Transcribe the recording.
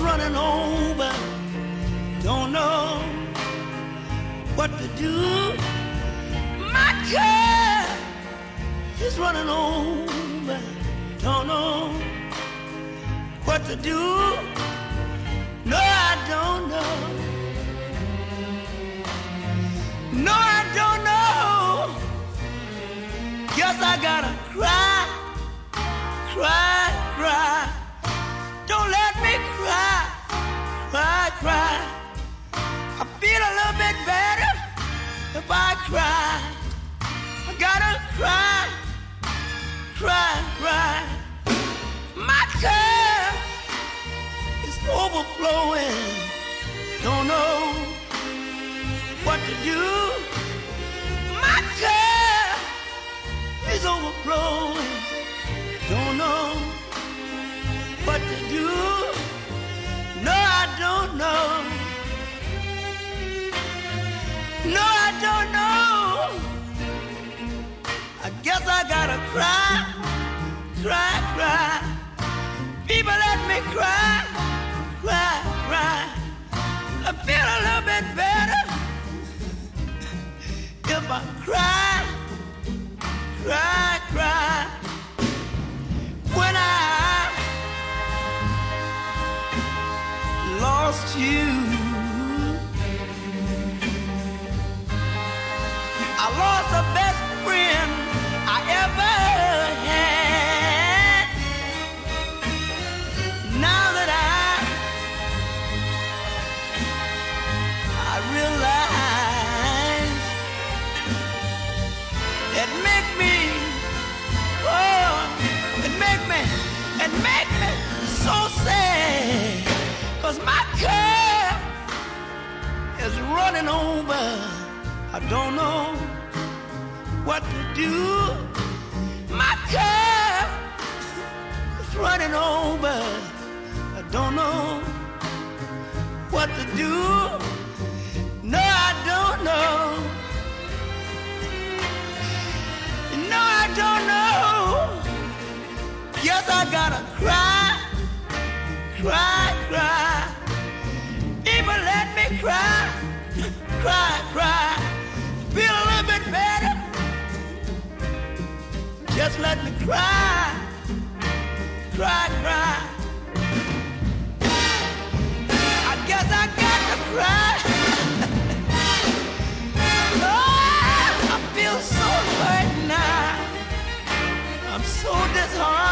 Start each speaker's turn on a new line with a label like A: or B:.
A: running over. Don't know what to do. My car is running over. Don't know what to do. No, I don't know. No, I don't know. Guess I gotta cry, cry. Overflowing. Don't know what to do. My cup is overflowing. Don't know what to do. No, I don't know. No, I don't know. I guess I gotta cry, cry, cry. People let me cry. I feel a little bit better if I cry, cry, cry. When I lost you, I lost realize. It make me oh it make me it make me so sad. Cause my cup is running over. I don't know what to do. My cup is running over. I don't know what to do Yes, I gotta cry, cry, cry. Even let me cry, cry, cry. Feel a little bit better. Just let me cry, cry, cry. I guess I got to cry. Oh, I feel so hurt now. I'm so disheartened.